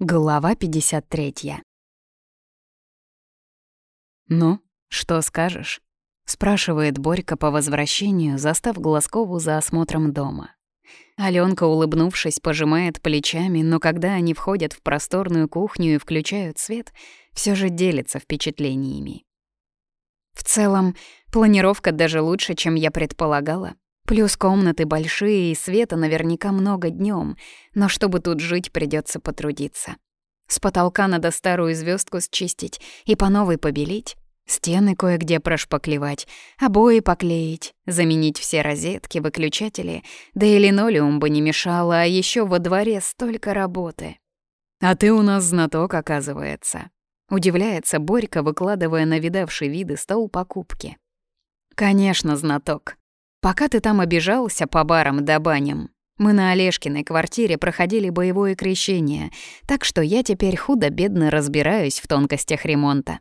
Глава 53. «Ну, что скажешь?» — спрашивает Борька по возвращению, застав Глазкову за осмотром дома. Алёнка, улыбнувшись, пожимает плечами, но когда они входят в просторную кухню и включают свет, все же делится впечатлениями. В целом, планировка даже лучше, чем я предполагала. Плюс комнаты большие и света наверняка много днем, но чтобы тут жить, придется потрудиться. С потолка надо старую звездку счистить и по новой побелить, стены кое-где прошпаклевать, обои поклеить, заменить все розетки, выключатели, да и линолеум бы не мешало, а еще во дворе столько работы. А ты у нас знаток, оказывается. Удивляется Борька, выкладывая на видавший виды стол покупки. Конечно, знаток. Пока ты там обижался по барам да баням, мы на Олежкиной квартире проходили боевое крещение, так что я теперь худо-бедно разбираюсь в тонкостях ремонта.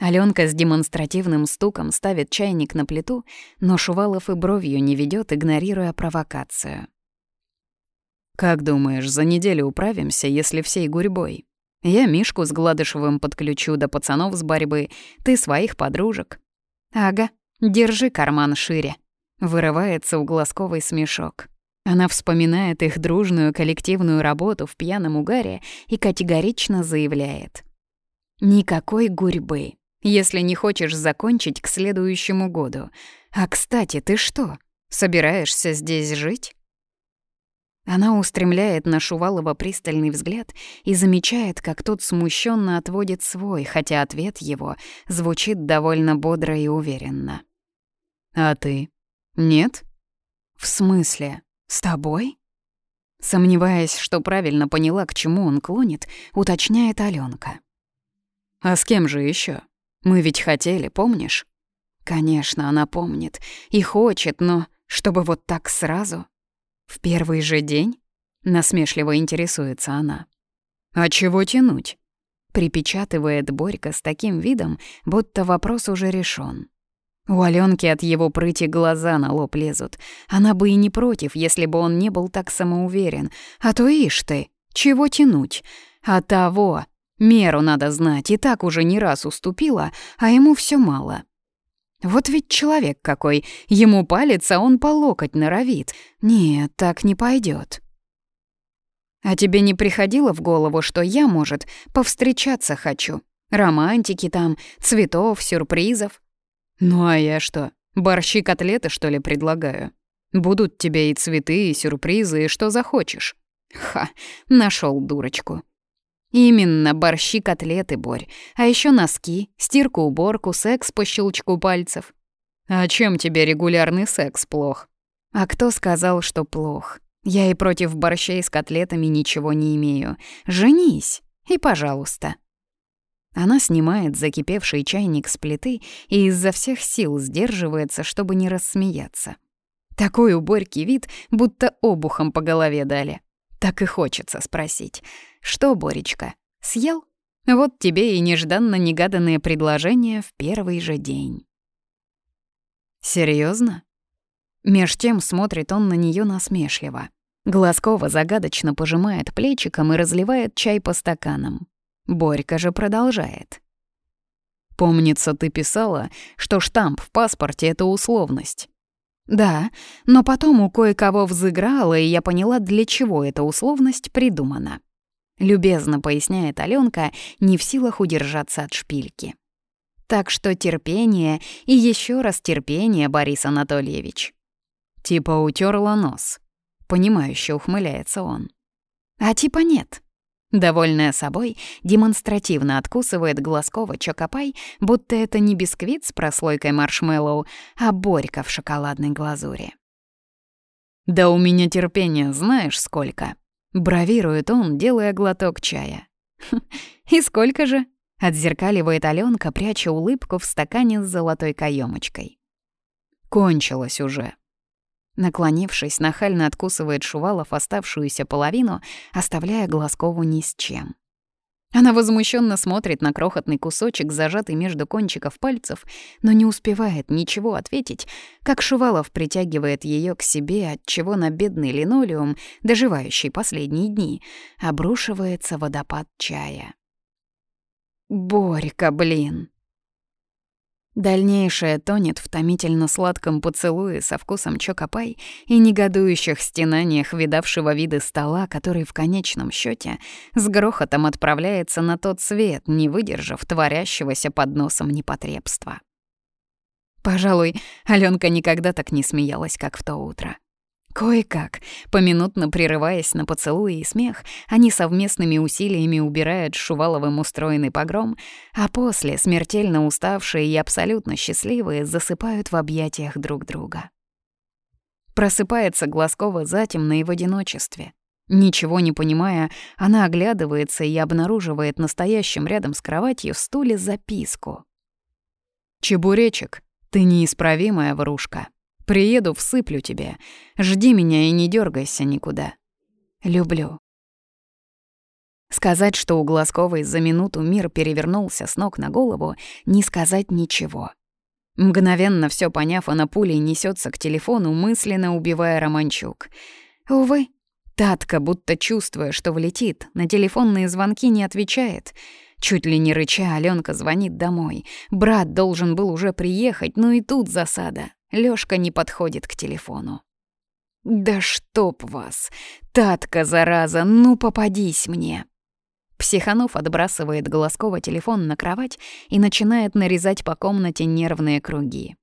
Алёнка с демонстративным стуком ставит чайник на плиту, но Шувалов и бровью не ведет, игнорируя провокацию. «Как думаешь, за неделю управимся, если всей гурьбой? Я Мишку с Гладышевым подключу до пацанов с борьбы, ты своих подружек». «Ага, держи карман шире». Вырывается у смешок. Она вспоминает их дружную коллективную работу в пьяном угаре и категорично заявляет. «Никакой гурьбы, если не хочешь закончить к следующему году. А, кстати, ты что, собираешься здесь жить?» Она устремляет на Шувалова пристальный взгляд и замечает, как тот смущенно отводит свой, хотя ответ его звучит довольно бодро и уверенно. «А ты?» «Нет?» «В смысле? С тобой?» Сомневаясь, что правильно поняла, к чему он клонит, уточняет Алёнка. «А с кем же еще? Мы ведь хотели, помнишь?» Конечно, она помнит и хочет, но чтобы вот так сразу? В первый же день? Насмешливо интересуется она. «А чего тянуть?» Припечатывает Борька с таким видом, будто вопрос уже решен. У Алёнки от его прыти глаза на лоб лезут. Она бы и не против, если бы он не был так самоуверен. А то ишь ты, чего тянуть? А того, меру надо знать, и так уже не раз уступила, а ему все мало. Вот ведь человек какой, ему палец, а он по локоть норовит. Нет, так не пойдет. А тебе не приходило в голову, что я, может, повстречаться хочу? Романтики там, цветов, сюрпризов? «Ну а я что, борщи-котлеты, что ли, предлагаю? Будут тебе и цветы, и сюрпризы, и что захочешь». Ха, нашел дурочку. Именно борщи-котлеты, Борь. А еще носки, стирку-уборку, секс по щелчку пальцев. А чем тебе регулярный секс плох? А кто сказал, что плох? Я и против борщей с котлетами ничего не имею. Женись, и пожалуйста. Она снимает закипевший чайник с плиты и изо всех сил сдерживается, чтобы не рассмеяться. Такой уборький вид, будто обухом по голове дали. Так и хочется спросить. «Что, Боречка, съел?» Вот тебе и нежданно-негаданное предложение в первый же день. Серьезно? Меж тем смотрит он на нее насмешливо. Глазкова загадочно пожимает плечиком и разливает чай по стаканам. Борька же продолжает. «Помнится, ты писала, что штамп в паспорте — это условность». «Да, но потом у кое-кого взыграла, и я поняла, для чего эта условность придумана». Любезно поясняет Алёнка, не в силах удержаться от шпильки. Так что терпение и еще раз терпение, Борис Анатольевич. Типа утерла нос. Понимающе ухмыляется он. А типа нет. Довольная собой, демонстративно откусывает Глазкова чокопай, будто это не бисквит с прослойкой маршмеллоу, а борька в шоколадной глазури. «Да у меня терпения знаешь сколько?» — бравирует он, делая глоток чая. «И сколько же?» — отзеркаливает Алёнка, пряча улыбку в стакане с золотой каемочкой. «Кончилось уже», Наклонившись, нахально откусывает Шувалов оставшуюся половину, оставляя Глазкову ни с чем. Она возмущенно смотрит на крохотный кусочек, зажатый между кончиков пальцев, но не успевает ничего ответить, как Шувалов притягивает ее к себе, от чего на бедный линолеум, доживающий последние дни, обрушивается водопад чая. «Борька, блин!» Дальнейшее тонет в томительно-сладком поцелуе со вкусом чокопай и негодующих стенаниях видавшего виды стола, который в конечном счете с грохотом отправляется на тот свет, не выдержав творящегося под носом непотребства. Пожалуй, Алёнка никогда так не смеялась, как в то утро. Кое-как, поминутно прерываясь на поцелуи и смех, они совместными усилиями убирают Шуваловым устроенный погром, а после, смертельно уставшие и абсолютно счастливые, засыпают в объятиях друг друга. Просыпается Глазкова затемно и в одиночестве. Ничего не понимая, она оглядывается и обнаруживает настоящим рядом с кроватью стуле записку. «Чебуречек, ты неисправимая врушка». Приеду, всыплю тебе. Жди меня и не дергайся никуда. Люблю. Сказать, что у Глазковой за минуту мир перевернулся с ног на голову, не сказать ничего. Мгновенно все поняв, она пулей несется к телефону, мысленно убивая Романчук. Увы, Татка, будто чувствуя, что влетит, на телефонные звонки не отвечает. Чуть ли не рыча, Аленка звонит домой. Брат должен был уже приехать, но и тут засада. Лёшка не подходит к телефону. «Да чтоб вас! Татка, зараза, ну попадись мне!» Психанов отбрасывает Голоскова телефон на кровать и начинает нарезать по комнате нервные круги.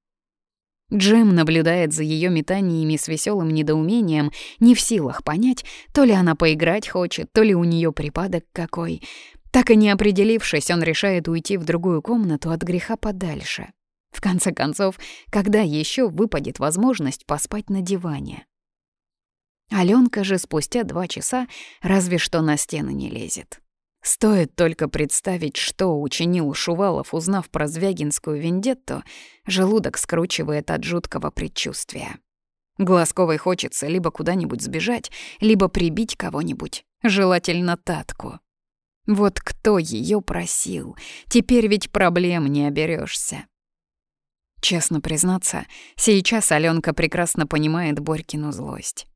Джим наблюдает за ее метаниями с веселым недоумением, не в силах понять, то ли она поиграть хочет, то ли у нее припадок какой. Так и не определившись, он решает уйти в другую комнату от греха подальше. В конце концов, когда еще выпадет возможность поспать на диване? Аленка же спустя два часа разве что на стены не лезет. Стоит только представить, что учинил Шувалов, узнав про Звягинскую вендетту, желудок скручивает от жуткого предчувствия. Глазковой хочется либо куда-нибудь сбежать, либо прибить кого-нибудь, желательно Татку. Вот кто ее просил? Теперь ведь проблем не оберешься. Честно признаться, сейчас Аленка прекрасно понимает Борькину злость.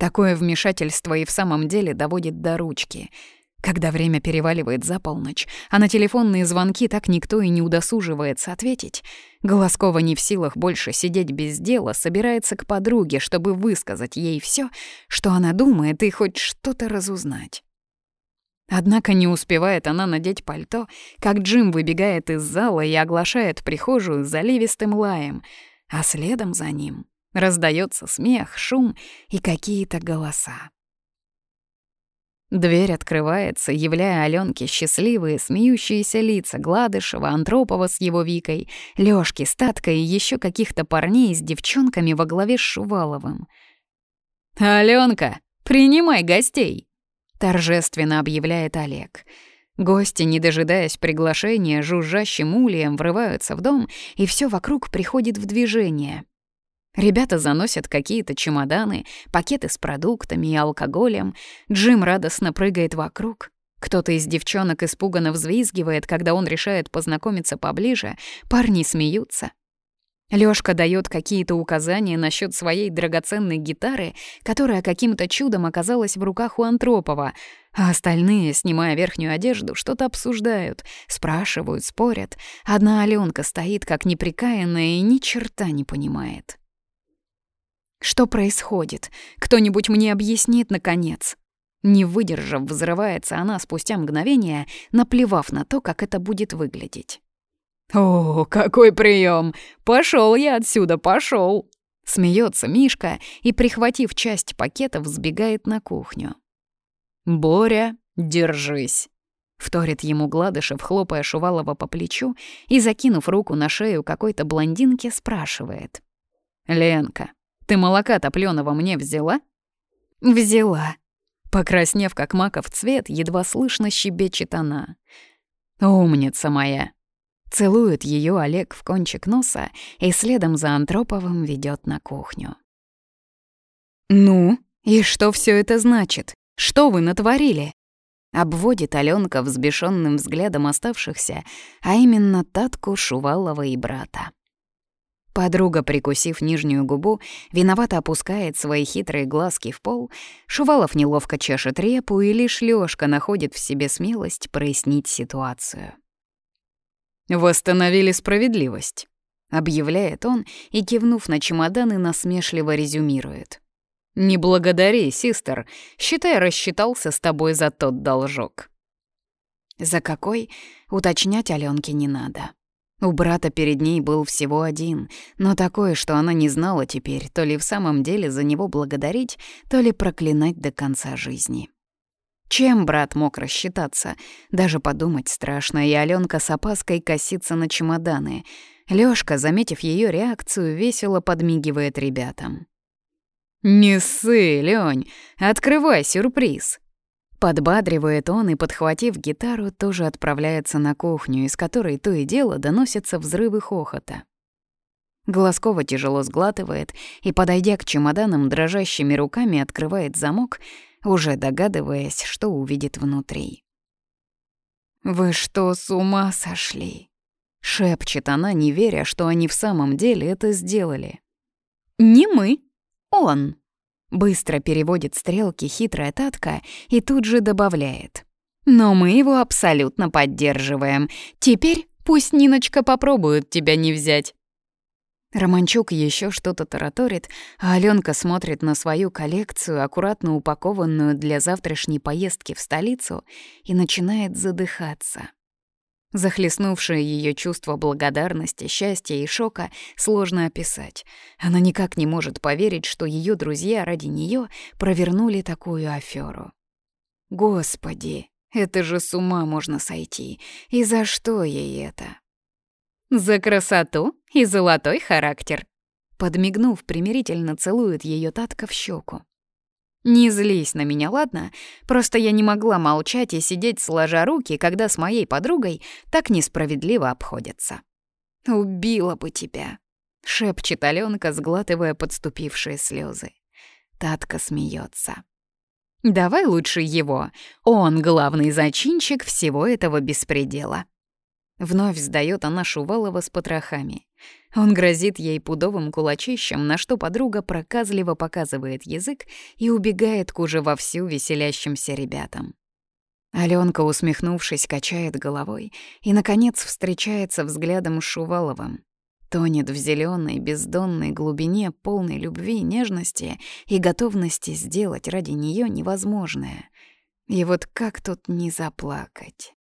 Такое вмешательство и в самом деле доводит до ручки. Когда время переваливает за полночь, а на телефонные звонки так никто и не удосуживается ответить, Голоскова не в силах больше сидеть без дела, собирается к подруге, чтобы высказать ей все, что она думает, и хоть что-то разузнать. Однако не успевает она надеть пальто, как Джим выбегает из зала и оглашает прихожую заливистым лаем, а следом за ним раздается смех, шум и какие-то голоса. Дверь открывается, являя Аленке счастливые, смеющиеся лица Гладышева, Антропова с его Викой, Лёшки, Статка и еще каких-то парней с девчонками во главе с Шуваловым. «Аленка, принимай гостей!» Торжественно объявляет Олег. Гости, не дожидаясь приглашения, жужжащим ульем врываются в дом, и все вокруг приходит в движение. Ребята заносят какие-то чемоданы, пакеты с продуктами и алкоголем. Джим радостно прыгает вокруг. Кто-то из девчонок испуганно взвизгивает, когда он решает познакомиться поближе. Парни смеются. Лёшка даёт какие-то указания насчёт своей драгоценной гитары, которая каким-то чудом оказалась в руках у Антропова, а остальные, снимая верхнюю одежду, что-то обсуждают, спрашивают, спорят. Одна Алёнка стоит как неприкаянная и ни черта не понимает. Что происходит? Кто-нибудь мне объяснит, наконец? Не выдержав, взрывается она спустя мгновение, наплевав на то, как это будет выглядеть. «О, какой прием! Пошел я отсюда, пошел! Смеется Мишка и, прихватив часть пакетов, сбегает на кухню. «Боря, держись!» — вторит ему Гладышев, хлопая Шувалова по плечу и, закинув руку на шею какой-то блондинки, спрашивает. «Ленка, ты молока топлёного мне взяла?» «Взяла». Покраснев, как маков цвет, едва слышно щебечет она. «Умница моя!» Целует ее Олег в кончик носа и следом за Антроповым ведет на кухню. «Ну, и что все это значит? Что вы натворили?» Обводит Аленка взбешенным взглядом оставшихся, а именно Татку, Шувалова и брата. Подруга, прикусив нижнюю губу, виновато опускает свои хитрые глазки в пол, Шувалов неловко чешет репу, и лишь Лёшка находит в себе смелость прояснить ситуацию. «Восстановили справедливость», — объявляет он и, кивнув на чемоданы, насмешливо резюмирует. «Не благодари, систер. Считай, рассчитался с тобой за тот должок». За какой, уточнять Алёнке не надо. У брата перед ней был всего один, но такое, что она не знала теперь, то ли в самом деле за него благодарить, то ли проклинать до конца жизни. Чем брат мог рассчитаться? Даже подумать страшно, и Алёнка с опаской косится на чемоданы. Лёшка, заметив её реакцию, весело подмигивает ребятам. «Не ссы, Лёнь, открывай сюрприз!» Подбадривает он и, подхватив гитару, тоже отправляется на кухню, из которой то и дело доносятся взрывы хохота. Глазкова тяжело сглатывает и, подойдя к чемоданам, дрожащими руками открывает замок, уже догадываясь, что увидит внутри. «Вы что, с ума сошли?» — шепчет она, не веря, что они в самом деле это сделали. «Не мы», «Он!» Быстро переводит стрелки хитрая Татка и тут же добавляет. «Но мы его абсолютно поддерживаем. Теперь пусть Ниночка попробует тебя не взять». Романчук еще что-то тараторит, а Аленка смотрит на свою коллекцию, аккуратно упакованную для завтрашней поездки в столицу, и начинает задыхаться. Захлестнувшее ее чувство благодарности, счастья и шока сложно описать. Она никак не может поверить, что ее друзья ради нее провернули такую аферу. Господи, это же с ума можно сойти. И за что ей это? За красоту и золотой характер. Подмигнув, примирительно целует ее Татка в щеку. Не злись на меня, ладно? Просто я не могла молчать и сидеть сложа руки, когда с моей подругой так несправедливо обходятся. «Убила бы тебя», — шепчет Алёнка, сглатывая подступившие слезы. Татка смеется. «Давай лучше его. Он главный зачинщик всего этого беспредела». Вновь сдаёт она Шувалова с потрохами. Он грозит ей пудовым кулачищем, на что подруга проказливо показывает язык и убегает к уже вовсю веселящимся ребятам. Алёнка, усмехнувшись, качает головой и, наконец, встречается взглядом с Шуваловым. Тонет в зелёной бездонной глубине полной любви, нежности и готовности сделать ради неё невозможное. И вот как тут не заплакать?